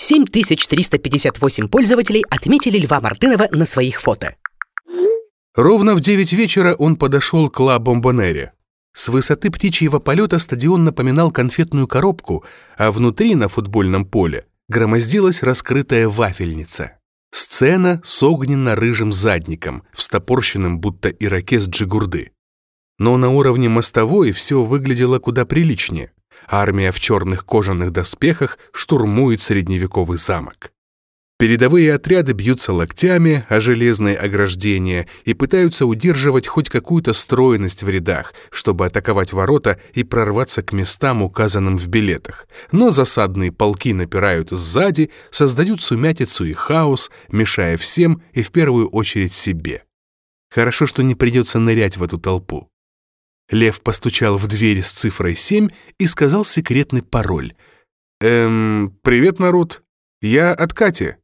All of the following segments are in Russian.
7358 пользователей отметили Льва Мартынова на своих фото. Ровно в 9 вечера он подошел к Ла Бомбонере. С высоты птичьего полета стадион напоминал конфетную коробку, а внутри, на футбольном поле, громоздилась раскрытая вафельница. Сцена с огненно-рыжим задником, встопорщенным будто ирокез джигурды. Но на уровне мостовой все выглядело куда приличнее. Армия в черных кожаных доспехах штурмует средневековый замок. Передовые отряды бьются локтями о железные ограждения и пытаются удерживать хоть какую-то стройность в рядах, чтобы атаковать ворота и прорваться к местам, указанным в билетах. Но засадные полки напирают сзади, создают сумятицу и хаос, мешая всем и в первую очередь себе. Хорошо, что не придется нырять в эту толпу. Лев постучал в дверь с цифрой 7 и сказал секретный пароль. «Эм, привет, народ. Я от Кати».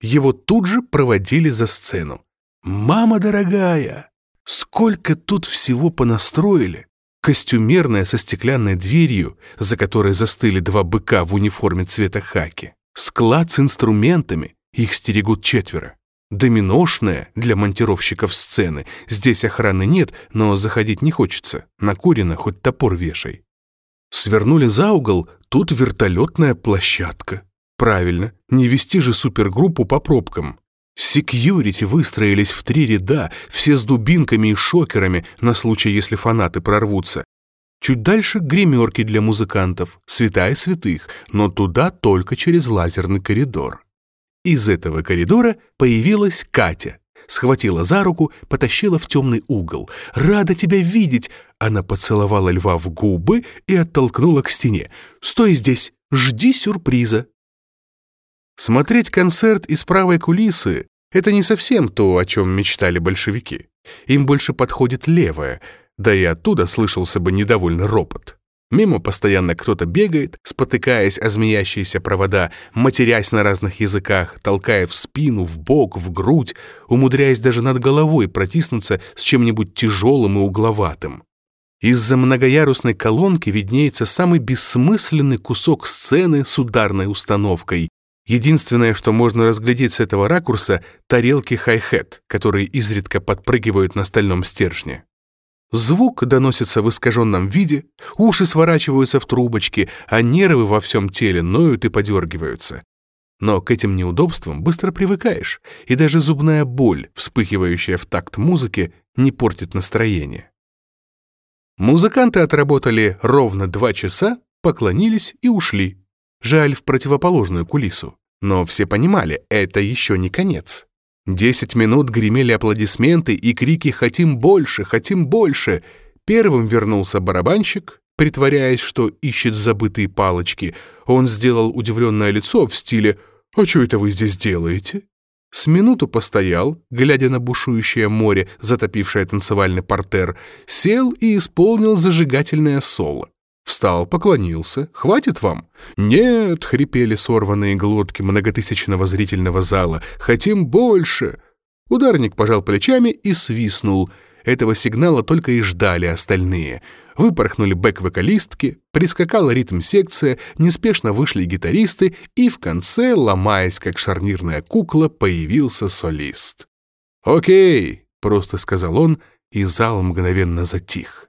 Его тут же проводили за сцену. «Мама дорогая, сколько тут всего понастроили!» Костюмерная со стеклянной дверью, за которой застыли два быка в униформе цвета хаки. Склад с инструментами, их стерегут четверо. Доминошная для монтировщиков сцены. Здесь охраны нет, но заходить не хочется. Накурено, хоть топор вешай. Свернули за угол, тут вертолетная площадка. Правильно, не вести же супергруппу по пробкам. Секьюрити выстроились в три ряда, все с дубинками и шокерами, на случай, если фанаты прорвутся. Чуть дальше гримерки для музыкантов, святая святых, но туда только через лазерный коридор. Из этого коридора появилась Катя. Схватила за руку, потащила в темный угол. «Рада тебя видеть!» Она поцеловала льва в губы и оттолкнула к стене. «Стой здесь! Жди сюрприза!» Смотреть концерт из правой кулисы — это не совсем то, о чем мечтали большевики. Им больше подходит левая, да и оттуда слышался бы недовольный ропот. Мимо постоянно кто-то бегает, спотыкаясь о змеящиеся провода, матерясь на разных языках, толкая в спину, в бок, в грудь, умудряясь даже над головой протиснуться с чем-нибудь тяжелым и угловатым. Из-за многоярусной колонки виднеется самый бессмысленный кусок сцены с ударной установкой, Единственное, что можно разглядеть с этого ракурса — тарелки хай-хет, которые изредка подпрыгивают на стальном стержне. Звук доносится в искаженном виде, уши сворачиваются в трубочки, а нервы во всем теле ноют и подергиваются. Но к этим неудобствам быстро привыкаешь, и даже зубная боль, вспыхивающая в такт музыки, не портит настроение. Музыканты отработали ровно два часа, поклонились и ушли. Жаль, в противоположную кулису. Но все понимали, это еще не конец. Десять минут гремели аплодисменты и крики «Хотим больше! Хотим больше!». Первым вернулся барабанщик, притворяясь, что ищет забытые палочки. Он сделал удивленное лицо в стиле «А что это вы здесь делаете?» С минуту постоял, глядя на бушующее море, затопившее танцевальный портер, сел и исполнил зажигательное соло. Встал, поклонился. «Хватит вам?» «Нет!» — хрипели сорванные глотки многотысячного зрительного зала. «Хотим больше!» Ударник пожал плечами и свистнул. Этого сигнала только и ждали остальные. Выпорхнули бэк-вокалистки, прискакала ритм-секция, неспешно вышли гитаристы, и в конце, ломаясь как шарнирная кукла, появился солист. «Окей!» — просто сказал он, и зал мгновенно затих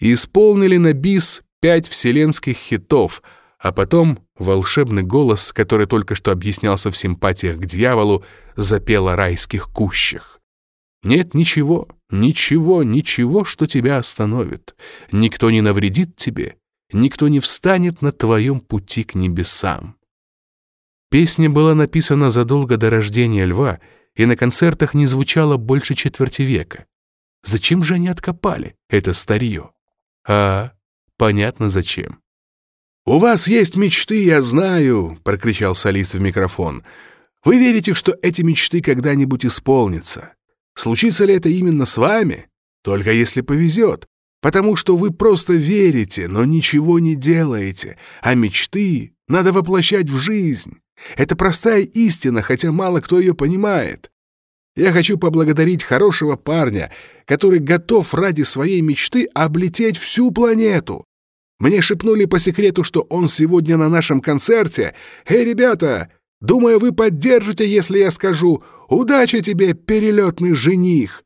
исполнили на бис пять вселенских хитов, а потом волшебный голос, который только что объяснялся в симпатиях к дьяволу, запел о райских кущах. Нет ничего, ничего, ничего, что тебя остановит. Никто не навредит тебе, никто не встанет на твоем пути к небесам. Песня была написана задолго до рождения льва и на концертах не звучала больше четверти века. Зачем же они откопали это старье? А, понятно зачем. «У вас есть мечты, я знаю», — прокричал солист в микрофон. «Вы верите, что эти мечты когда-нибудь исполнятся? Случится ли это именно с вами? Только если повезет. Потому что вы просто верите, но ничего не делаете, а мечты надо воплощать в жизнь. Это простая истина, хотя мало кто ее понимает. Я хочу поблагодарить хорошего парня, который готов ради своей мечты облететь всю планету. Мне шепнули по секрету, что он сегодня на нашем концерте. Эй, ребята, думаю, вы поддержите, если я скажу «Удачи тебе, перелетный жених!»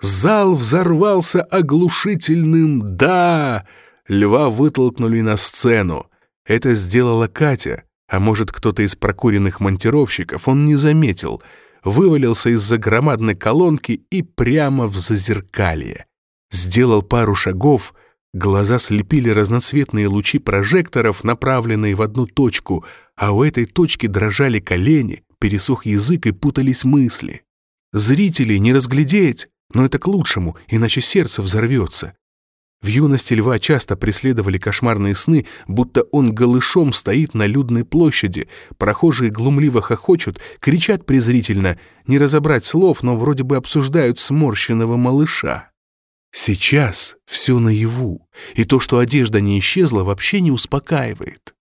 Зал взорвался оглушительным «Да!» Льва вытолкнули на сцену. Это сделала Катя, а может, кто-то из прокуренных монтировщиков, он не заметил, вывалился из-за громадной колонки и прямо в зазеркалье. Сделал пару шагов, глаза слепили разноцветные лучи прожекторов, направленные в одну точку, а у этой точки дрожали колени, пересох язык и путались мысли. Зрителей не разглядеть, но это к лучшему, иначе сердце взорвется. В юности льва часто преследовали кошмарные сны, будто он голышом стоит на людной площади, прохожие глумливо хохочут, кричат презрительно, не разобрать слов, но вроде бы обсуждают сморщенного малыша. Сейчас все наяву, и то, что одежда не исчезла, вообще не успокаивает.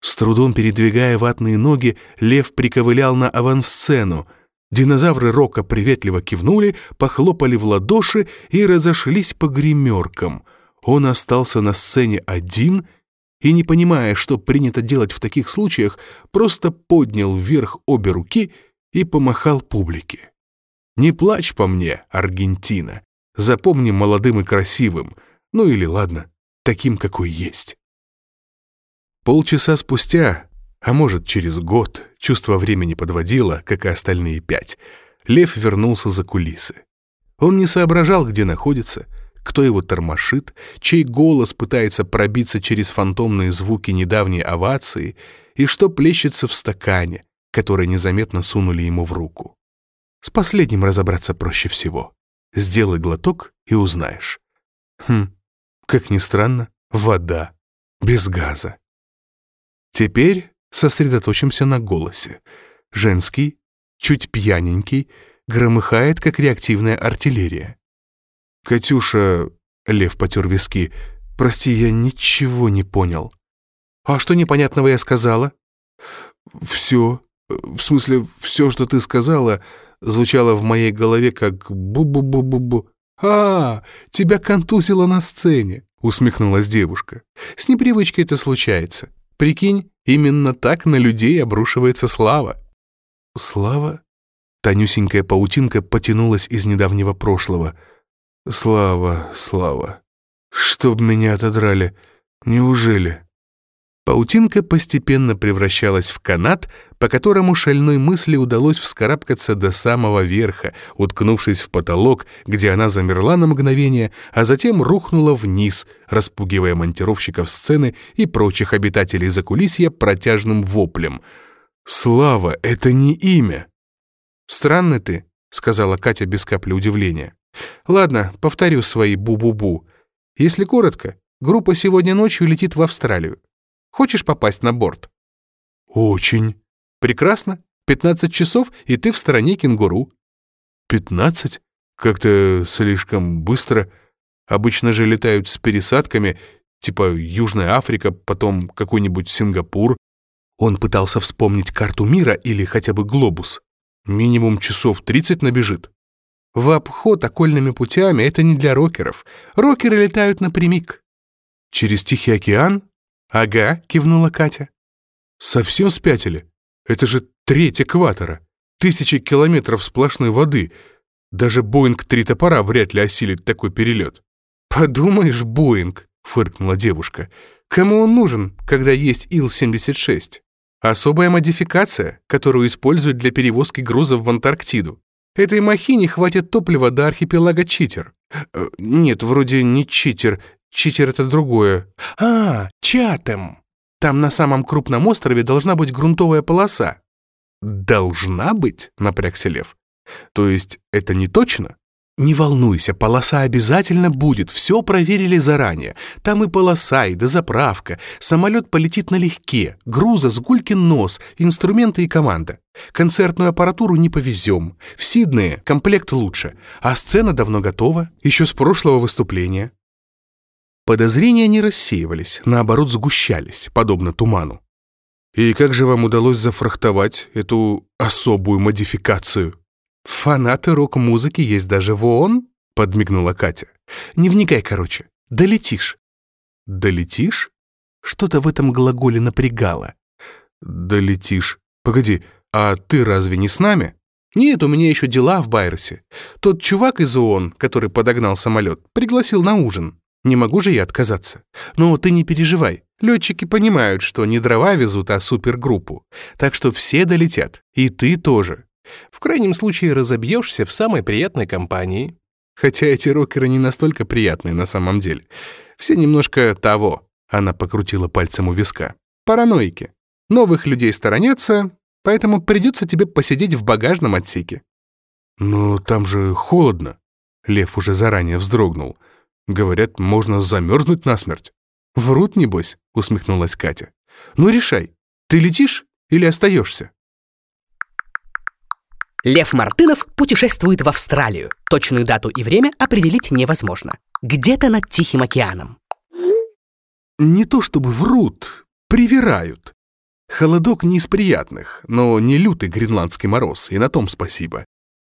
С трудом передвигая ватные ноги, лев приковылял на авансцену, Динозавры Рока приветливо кивнули, похлопали в ладоши и разошлись по гримеркам. Он остался на сцене один и, не понимая, что принято делать в таких случаях, просто поднял вверх обе руки и помахал публике. «Не плачь по мне, Аргентина. Запомни молодым и красивым. Ну или ладно, таким, какой есть». Полчаса спустя а может, через год чувство времени подводило, как и остальные пять. Лев вернулся за кулисы. Он не соображал, где находится, кто его тормошит, чей голос пытается пробиться через фантомные звуки недавней овации и что плещется в стакане, который незаметно сунули ему в руку. С последним разобраться проще всего. Сделай глоток и узнаешь. Хм, как ни странно, вода, без газа. Теперь сосредоточимся на голосе. Женский, чуть пьяненький, громыхает, как реактивная артиллерия. «Катюша...» — Лев потер виски. «Прости, я ничего не понял». «А что непонятного я сказала?» «Все. В смысле, все, что ты сказала, звучало в моей голове как бу-бу-бу-бу-бу». «А, тебя контузило на сцене», — усмехнулась девушка. «С непривычки это случается. Прикинь, именно так на людей обрушивается слава. Слава? Тонюсенькая паутинка потянулась из недавнего прошлого. Слава, слава. Чтоб меня отодрали. Неужели? Паутинка постепенно превращалась в канат, по которому шальной мысли удалось вскарабкаться до самого верха, уткнувшись в потолок, где она замерла на мгновение, а затем рухнула вниз, распугивая монтировщиков сцены и прочих обитателей закулисья протяжным воплем. «Слава, это не имя!» «Странный ты», — сказала Катя без капли удивления. «Ладно, повторю свои бу-бу-бу. Если коротко, группа сегодня ночью летит в Австралию. Хочешь попасть на борт?» «Очень». «Прекрасно. 15 часов, и ты в стороне кенгуру». «15? Как-то слишком быстро. Обычно же летают с пересадками, типа Южная Африка, потом какой-нибудь Сингапур». Он пытался вспомнить карту мира или хотя бы глобус. Минимум часов 30 набежит. В обход окольными путями это не для рокеров. Рокеры летают напрямик. Через Тихий океан? «Ага», — кивнула Катя. «Совсем спятили? Это же треть экватора. Тысячи километров сплошной воды. Даже Боинг три топора вряд ли осилит такой перелет». «Подумаешь, Боинг», — фыркнула девушка. «Кому он нужен, когда есть Ил-76? Особая модификация, которую используют для перевозки грузов в Антарктиду. Этой махине хватит топлива до архипелага Читер. Э, нет, вроде не Читер, Читер — это другое. А, Чатем. Там на самом крупном острове должна быть грунтовая полоса. Должна быть, напрягся Лев. То есть это не точно? Не волнуйся, полоса обязательно будет, все проверили заранее. Там и полоса, и дозаправка. Самолет полетит налегке, груза с нос, инструменты и команда. Концертную аппаратуру не повезем. В Сиднее комплект лучше, а сцена давно готова, еще с прошлого выступления. Подозрения не рассеивались, наоборот сгущались, подобно туману. «И как же вам удалось зафрахтовать эту особую модификацию?» «Фанаты рок-музыки есть даже в ООН?» — подмигнула Катя. «Не вникай, короче. Долетишь». «Долетишь?» Что-то в этом глаголе напрягало. «Долетишь. Погоди, а ты разве не с нами?» «Нет, у меня еще дела в Байросе. Тот чувак из ООН, который подогнал самолет, пригласил на ужин. Не могу же я отказаться. Но ты не переживай. Летчики понимают, что не дрова везут, а супергруппу. Так что все долетят. И ты тоже. В крайнем случае разобьешься в самой приятной компании. Хотя эти рокеры не настолько приятные на самом деле. Все немножко того. Она покрутила пальцем у виска. Параноики. Новых людей сторонятся, поэтому придется тебе посидеть в багажном отсеке. Но там же холодно. Лев уже заранее вздрогнул. Говорят, можно замерзнуть насмерть. Врут, небось, усмехнулась Катя. Ну, решай, ты летишь или остаешься? Лев Мартынов путешествует в Австралию. Точную дату и время определить невозможно. Где-то над Тихим океаном. Не то чтобы врут, привирают. Холодок не из приятных, но не лютый гренландский мороз, и на том спасибо.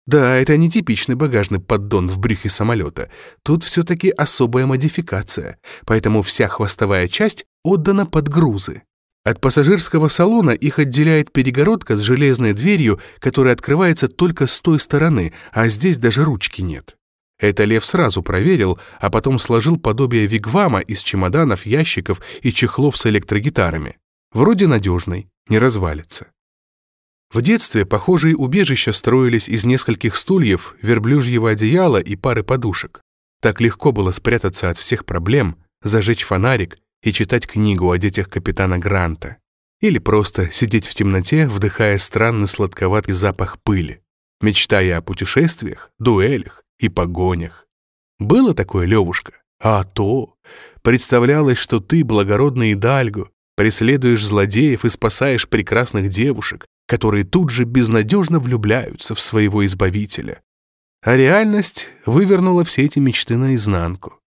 Да, это не типичный багажный поддон в брюхе самолета. Тут все-таки особая модификация, поэтому вся хвостовая часть отдана под грузы. От пассажирского салона их отделяет перегородка с железной дверью, которая открывается только с той стороны, а здесь даже ручки нет. Это Лев сразу проверил, а потом сложил подобие вигвама из чемоданов, ящиков и чехлов с электрогитарами. Вроде надежный, не развалится. В детстве похожие убежища строились из нескольких стульев, верблюжьего одеяла и пары подушек. Так легко было спрятаться от всех проблем, зажечь фонарик и читать книгу о детях капитана Гранта. Или просто сидеть в темноте, вдыхая странный сладковатый запах пыли, мечтая о путешествиях, дуэлях и погонях. Было такое, Левушка? А то! Представлялось, что ты, благородный Идальго, преследуешь злодеев и спасаешь прекрасных девушек, которые тут же безнадежно влюбляются в своего избавителя. А реальность вывернула все эти мечты наизнанку.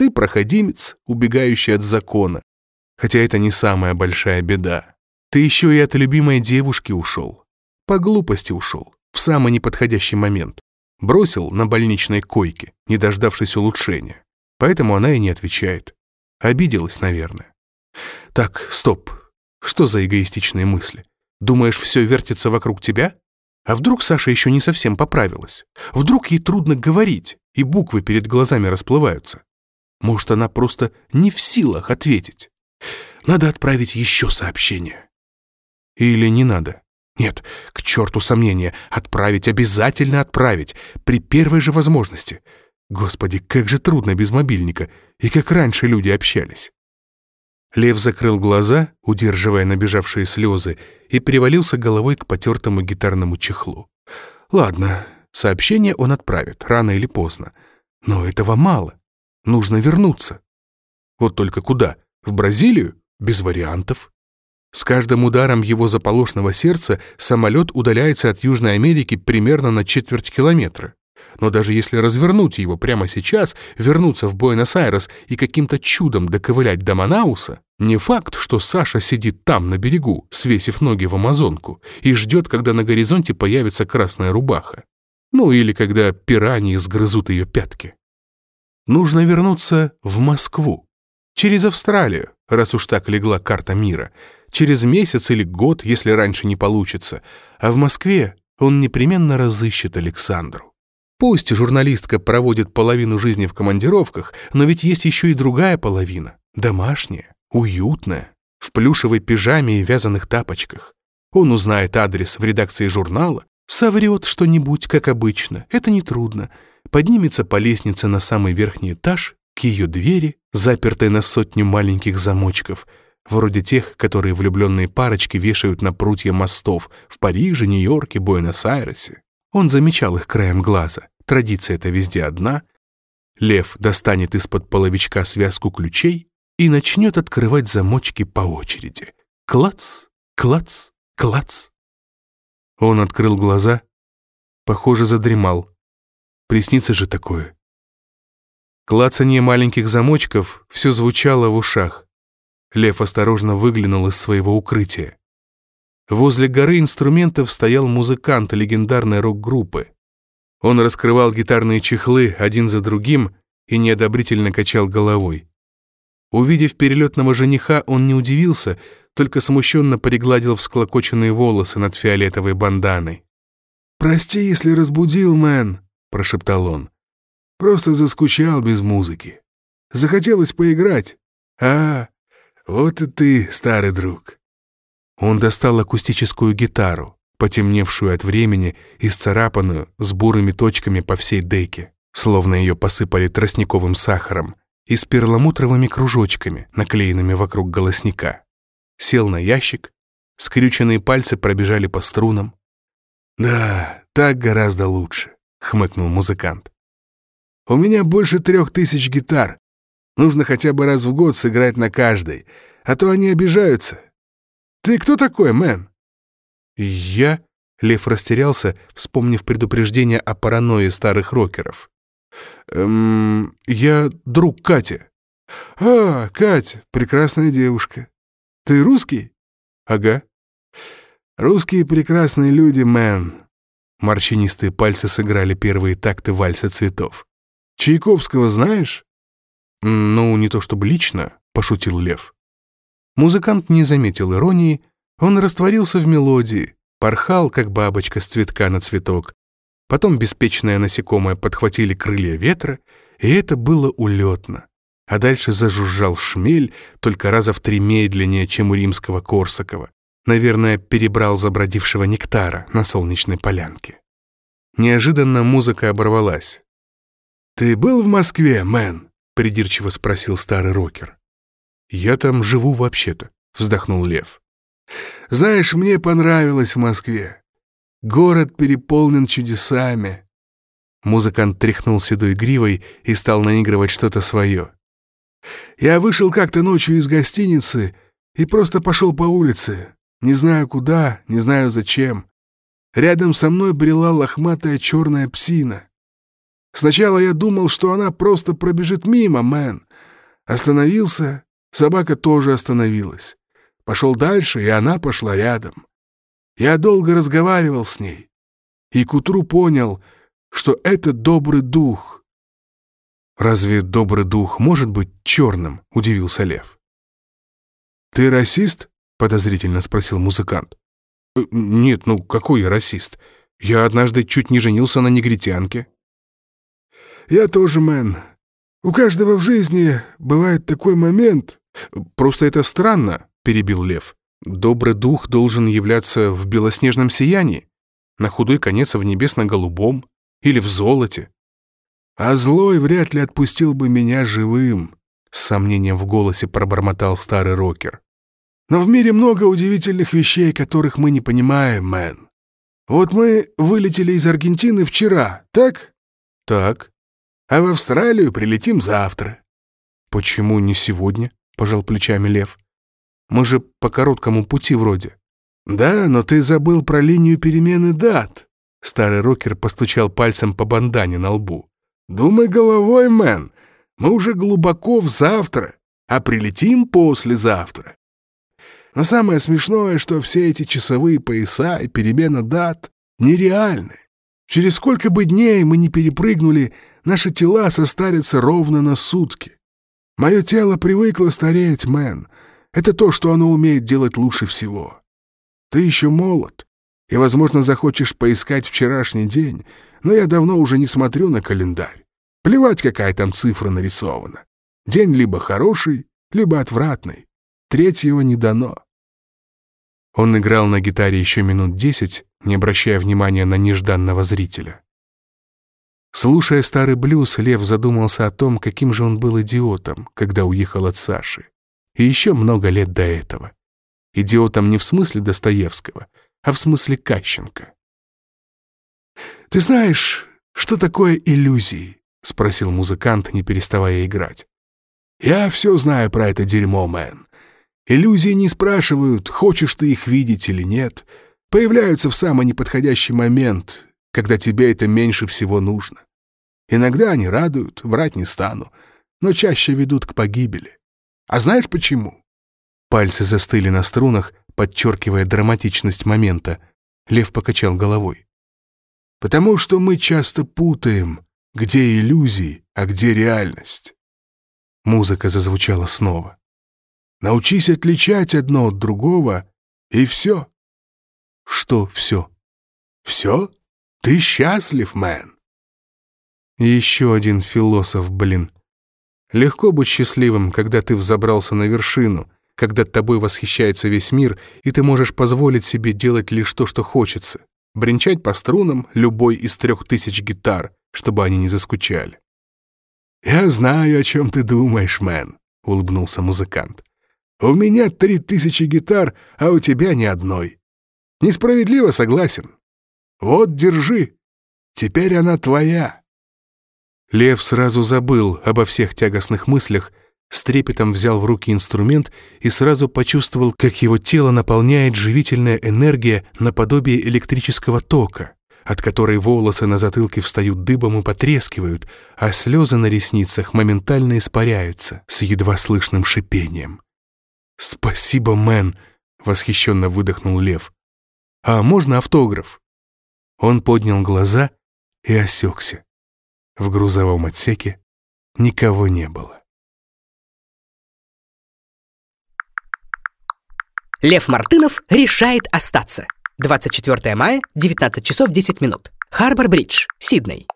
Ты проходимец, убегающий от закона. Хотя это не самая большая беда. Ты еще и от любимой девушки ушел. По глупости ушел, в самый неподходящий момент. Бросил на больничной койке, не дождавшись улучшения. Поэтому она и не отвечает. Обиделась, наверное. Так, стоп. Что за эгоистичные мысли? Думаешь, все вертится вокруг тебя? А вдруг Саша еще не совсем поправилась? Вдруг ей трудно говорить, и буквы перед глазами расплываются? Может, она просто не в силах ответить? Надо отправить еще сообщение. Или не надо? Нет, к черту сомнения. Отправить, обязательно отправить. При первой же возможности. Господи, как же трудно без мобильника. И как раньше люди общались. Лев закрыл глаза, удерживая набежавшие слезы, и привалился головой к потертому гитарному чехлу. Ладно, сообщение он отправит, рано или поздно. Но этого мало. Нужно вернуться. Вот только куда? В Бразилию? Без вариантов. С каждым ударом его заполошного сердца самолет удаляется от Южной Америки примерно на четверть километра. Но даже если развернуть его прямо сейчас, вернуться в Буэнос-Айрес и каким-то чудом доковылять до Манауса, не факт, что Саша сидит там, на берегу, свесив ноги в амазонку, и ждет, когда на горизонте появится красная рубаха. Ну или когда пираньи сгрызут ее пятки. Нужно вернуться в Москву. Через Австралию, раз уж так легла карта мира. Через месяц или год, если раньше не получится. А в Москве он непременно разыщет Александру. Пусть журналистка проводит половину жизни в командировках, но ведь есть еще и другая половина, домашняя, уютная, в плюшевой пижаме и вязаных тапочках. Он узнает адрес в редакции журнала, соврет что-нибудь, как обычно, это нетрудно, поднимется по лестнице на самый верхний этаж, к ее двери, запертой на сотню маленьких замочков, вроде тех, которые влюбленные парочки вешают на прутья мостов в Париже, Нью-Йорке, Буэнос-Айресе. Он замечал их краем глаза. Традиция эта везде одна. Лев достанет из-под половичка связку ключей и начнет открывать замочки по очереди. Клац, клац, клац. Он открыл глаза, похоже, задремал. Приснится же такое. Клацанье маленьких замочков все звучало в ушах. Лев осторожно выглянул из своего укрытия. Возле горы инструментов стоял музыкант легендарной рок-группы. Он раскрывал гитарные чехлы один за другим и неодобрительно качал головой. Увидев перелетного жениха, он не удивился, только смущенно пригладил всклокоченные волосы над фиолетовой банданой. «Прости, если разбудил, мэн», — прошептал он. «Просто заскучал без музыки. Захотелось поиграть. А, вот и ты, старый друг». Он достал акустическую гитару, потемневшую от времени и сцарапанную с бурыми точками по всей деке, словно ее посыпали тростниковым сахаром, и с перламутровыми кружочками, наклеенными вокруг голосника. Сел на ящик, скрюченные пальцы пробежали по струнам. «Да, так гораздо лучше», — хмыкнул музыкант. «У меня больше трех тысяч гитар. Нужно хотя бы раз в год сыграть на каждой, а то они обижаются. Ты кто такой, мэн?» «Я...» — Лев растерялся, вспомнив предупреждение о паранойе старых рокеров. «Эм, я друг Кати». «А, Катя, прекрасная девушка. Ты русский?» «Ага». «Русские прекрасные люди, мэн». Морщинистые пальцы сыграли первые такты вальса цветов. «Чайковского знаешь?» «Ну, не то чтобы лично», — пошутил Лев. Музыкант не заметил иронии, он растворился в мелодии, порхал, как бабочка с цветка на цветок. Потом беспечное насекомое подхватили крылья ветра, и это было улетно. А дальше зажужжал шмель, только раза в три медленнее, чем у римского Корсакова. Наверное, перебрал забродившего нектара на солнечной полянке. Неожиданно музыка оборвалась. «Ты был в Москве, мэн?» — придирчиво спросил старый рокер. «Я там живу вообще-то», — вздохнул Лев. Знаешь, мне понравилось в Москве. Город переполнен чудесами». Музыкант тряхнул седой гривой и стал наигрывать что-то свое. «Я вышел как-то ночью из гостиницы и просто пошел по улице. Не знаю куда, не знаю зачем. Рядом со мной брела лохматая черная псина. Сначала я думал, что она просто пробежит мимо, мэн. Остановился, собака тоже остановилась. Пошел дальше, и она пошла рядом. Я долго разговаривал с ней, и к утру понял, что это добрый дух. «Разве добрый дух может быть черным?» — удивился Лев. «Ты расист?» — подозрительно спросил музыкант. «Э, «Нет, ну какой я расист? Я однажды чуть не женился на негритянке». «Я тоже, мэн. У каждого в жизни бывает такой момент...» «Просто это странно», — перебил Лев. «Добрый дух должен являться в белоснежном сиянии, на худой конец в небесно-голубом или в золоте». «А злой вряд ли отпустил бы меня живым», — с сомнением в голосе пробормотал старый рокер. «Но в мире много удивительных вещей, которых мы не понимаем, мэн. Вот мы вылетели из Аргентины вчера, так?» «Так». «А в Австралию прилетим завтра». «Почему не сегодня?» — пожал плечами Лев. Мы же по короткому пути вроде». «Да, но ты забыл про линию перемены дат». Старый рокер постучал пальцем по бандане на лбу. «Думай головой, мэн. Мы уже глубоко в завтра, а прилетим послезавтра. Но самое смешное, что все эти часовые пояса и перемена дат нереальны. Через сколько бы дней мы не перепрыгнули, наши тела состарятся ровно на сутки. Мое тело привыкло стареть, мэн, это то, что оно умеет делать лучше всего. Ты еще молод, и, возможно, захочешь поискать вчерашний день, но я давно уже не смотрю на календарь. Плевать, какая там цифра нарисована. День либо хороший, либо отвратный. Третьего не дано. Он играл на гитаре еще минут десять, не обращая внимания на нежданного зрителя. Слушая старый блюз, Лев задумался о том, каким же он был идиотом, когда уехал от Саши. И еще много лет до этого. Идиотом не в смысле Достоевского, а в смысле Кащенко. «Ты знаешь, что такое иллюзии?» — спросил музыкант, не переставая играть. «Я все знаю про это дерьмо, мэн. Иллюзии не спрашивают, хочешь ты их видеть или нет. Появляются в самый неподходящий момент, когда тебе это меньше всего нужно. Иногда они радуют, врать не стану, но чаще ведут к погибели. А знаешь почему?» Пальцы застыли на струнах, подчеркивая драматичность момента. Лев покачал головой. «Потому что мы часто путаем, где иллюзии, а где реальность. Музыка зазвучала снова. Научись отличать одно от другого, и все. Что все? Все? Ты счастлив, мэн. Еще один философ, блин. Легко быть счастливым, когда ты взобрался на вершину, когда тобой восхищается весь мир, и ты можешь позволить себе делать лишь то, что хочется. Бренчать по струнам любой из трех тысяч гитар, чтобы они не заскучали. «Я знаю, о чем ты думаешь, мэн», — улыбнулся музыкант. У меня три тысячи гитар, а у тебя ни одной. Несправедливо согласен. Вот, держи. Теперь она твоя». Лев сразу забыл обо всех тягостных мыслях, с трепетом взял в руки инструмент и сразу почувствовал, как его тело наполняет живительная энергия наподобие электрического тока, от которой волосы на затылке встают дыбом и потрескивают, а слезы на ресницах моментально испаряются с едва слышным шипением. «Спасибо, мэн!» — восхищенно выдохнул Лев. «А можно автограф?» Он поднял глаза и осекся. В грузовом отсеке никого не было. Лев Мартынов решает остаться. 24 мая, 19 часов 10 минут. Харбор-Бридж, Сидней.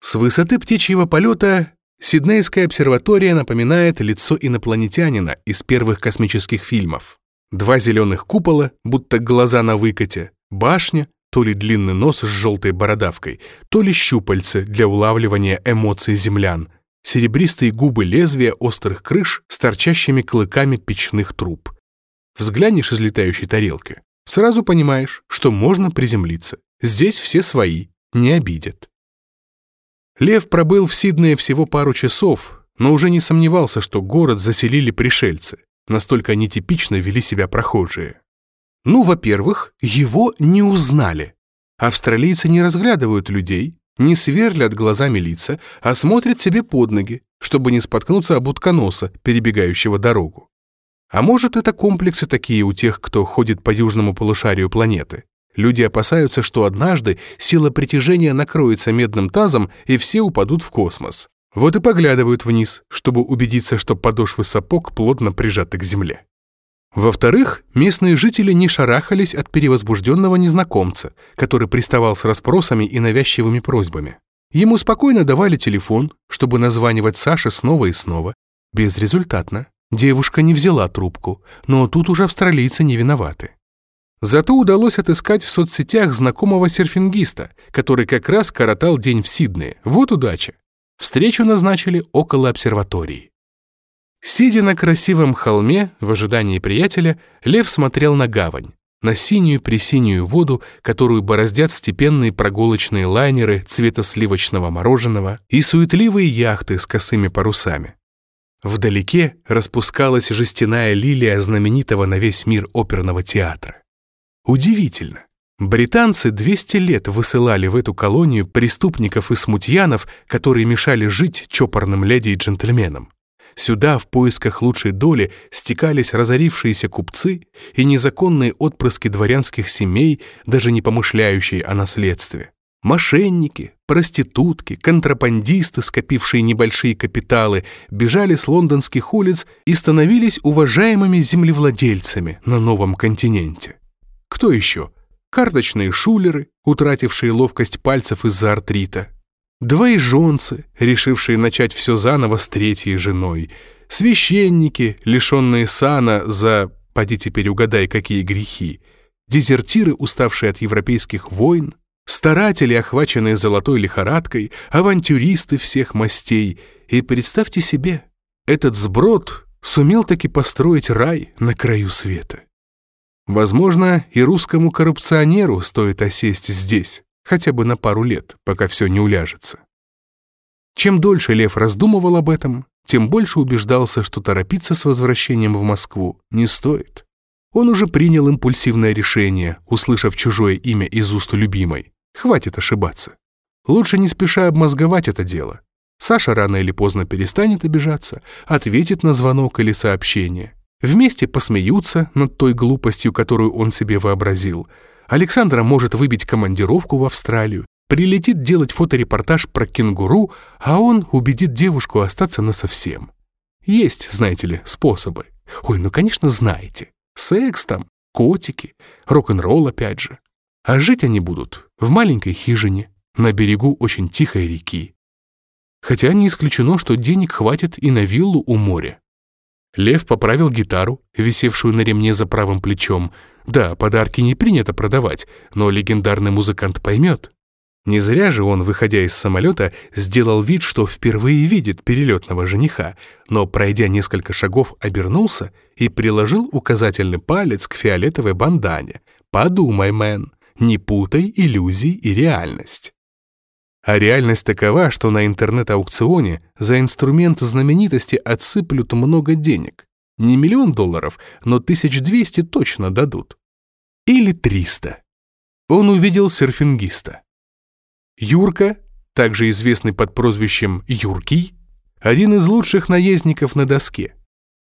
С высоты птичьего полета Сиднейская обсерватория напоминает лицо инопланетянина из первых космических фильмов. Два зеленых купола, будто глаза на выкате, башня, то ли длинный нос с желтой бородавкой, то ли щупальце для улавливания эмоций землян, серебристые губы лезвия острых крыш с торчащими клыками печных труб. Взглянешь из летающей тарелки, сразу понимаешь, что можно приземлиться. Здесь все свои, не обидят. Лев пробыл в Сиднее всего пару часов, но уже не сомневался, что город заселили пришельцы. Настолько нетипично вели себя прохожие. Ну, во-первых, его не узнали. Австралийцы не разглядывают людей, не сверлят глазами лица, а смотрят себе под ноги, чтобы не споткнуться об утконоса, перебегающего дорогу. А может, это комплексы такие у тех, кто ходит по южному полушарию планеты. Люди опасаются, что однажды сила притяжения накроется медным тазом, и все упадут в космос. Вот и поглядывают вниз, чтобы убедиться, что подошвы сапог плотно прижаты к земле. Во-вторых, местные жители не шарахались от перевозбужденного незнакомца, который приставал с расспросами и навязчивыми просьбами. Ему спокойно давали телефон, чтобы названивать Саше снова и снова. Безрезультатно. Девушка не взяла трубку, но тут уже австралийцы не виноваты. Зато удалось отыскать в соцсетях знакомого серфингиста, который как раз коротал день в Сиднее. Вот удача. Встречу назначили около обсерватории. Сидя на красивом холме, в ожидании приятеля, Лев смотрел на гавань, на синюю-пресинюю воду, которую бороздят степенные прогулочные лайнеры цвета сливочного мороженого и суетливые яхты с косыми парусами. Вдалеке распускалась жестяная лилия знаменитого на весь мир оперного театра. Удивительно. Британцы 200 лет высылали в эту колонию преступников и смутьянов, которые мешали жить чопорным леди и джентльменам. Сюда в поисках лучшей доли стекались разорившиеся купцы и незаконные отпрыски дворянских семей, даже не помышляющие о наследстве. Мошенники, проститутки, контрабандисты, скопившие небольшие капиталы, бежали с лондонских улиц и становились уважаемыми землевладельцами на новом континенте. Кто еще? Карточные шулеры, утратившие ловкость пальцев из-за артрита. Двоеженцы, решившие начать все заново с третьей женой. Священники, лишенные сана за, поди теперь угадай, какие грехи. Дезертиры, уставшие от европейских войн. Старатели, охваченные золотой лихорадкой, авантюристы всех мастей. И представьте себе, этот сброд сумел таки построить рай на краю света. Возможно, и русскому коррупционеру стоит осесть здесь, хотя бы на пару лет, пока все не уляжется. Чем дольше Лев раздумывал об этом, тем больше убеждался, что торопиться с возвращением в Москву не стоит. Он уже принял импульсивное решение, услышав чужое имя из уст любимой. Хватит ошибаться. Лучше не спеша обмозговать это дело. Саша рано или поздно перестанет обижаться, ответит на звонок или сообщение. Вместе посмеются над той глупостью, которую он себе вообразил. Александра может выбить командировку в Австралию, Прилетит делать фоторепортаж про кенгуру, а он убедит девушку остаться насовсем. Есть, знаете ли, способы. Ой, ну, конечно, знаете. Секс там, котики, рок-н-ролл опять же. А жить они будут в маленькой хижине на берегу очень тихой реки. Хотя не исключено, что денег хватит и на виллу у моря. Лев поправил гитару, висевшую на ремне за правым плечом. Да, подарки не принято продавать, но легендарный музыкант поймет. Не зря же он, выходя из самолета, сделал вид, что впервые видит перелетного жениха, но, пройдя несколько шагов, обернулся и приложил указательный палец к фиолетовой бандане. «Подумай, мэн, не путай иллюзий и реальность». А реальность такова, что на интернет-аукционе за инструмент знаменитости отсыплют много денег. Не миллион долларов, но 1200 точно дадут. Или 300. Он увидел серфингиста. Юрка, также известный под прозвищем Юркий, один из лучших наездников на доске.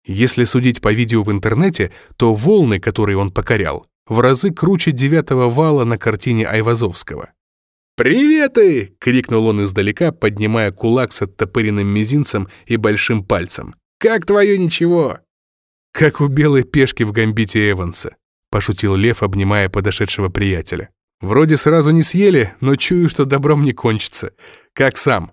Если судить по видео в интернете, то волны, которые он покорял, в разы круче девятого вала на картине Айвазовского. «Приветы!» — крикнул он издалека, поднимая кулак с оттопыренным мизинцем и большим пальцем. «Как твое ничего?» «Как у белой пешки в гамбите Эванса», — пошутил Лев, обнимая подошедшего приятеля. Вроде сразу не съели, но чую, что добром не кончится. Как сам.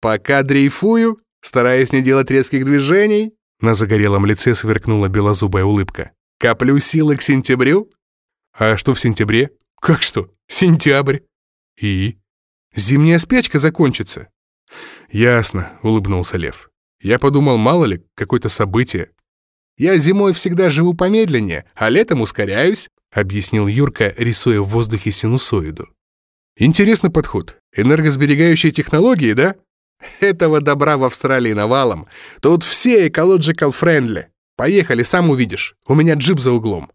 Пока дрейфую, стараясь не делать резких движений, на загорелом лице сверкнула белозубая улыбка. Коплю силы к сентябрю? А что в сентябре? Как что? Сентябрь. И? Зимняя спячка закончится. Ясно, улыбнулся Лев. Я подумал, мало ли, какое-то событие. Я зимой всегда живу помедленнее, а летом ускоряюсь, объяснил Юрка, рисуя в воздухе синусоиду. Интересный подход. Энергосберегающие технологии, да? Этого добра в Австралии навалом. Тут все friendly. Поехали, сам увидишь. У меня джип за углом.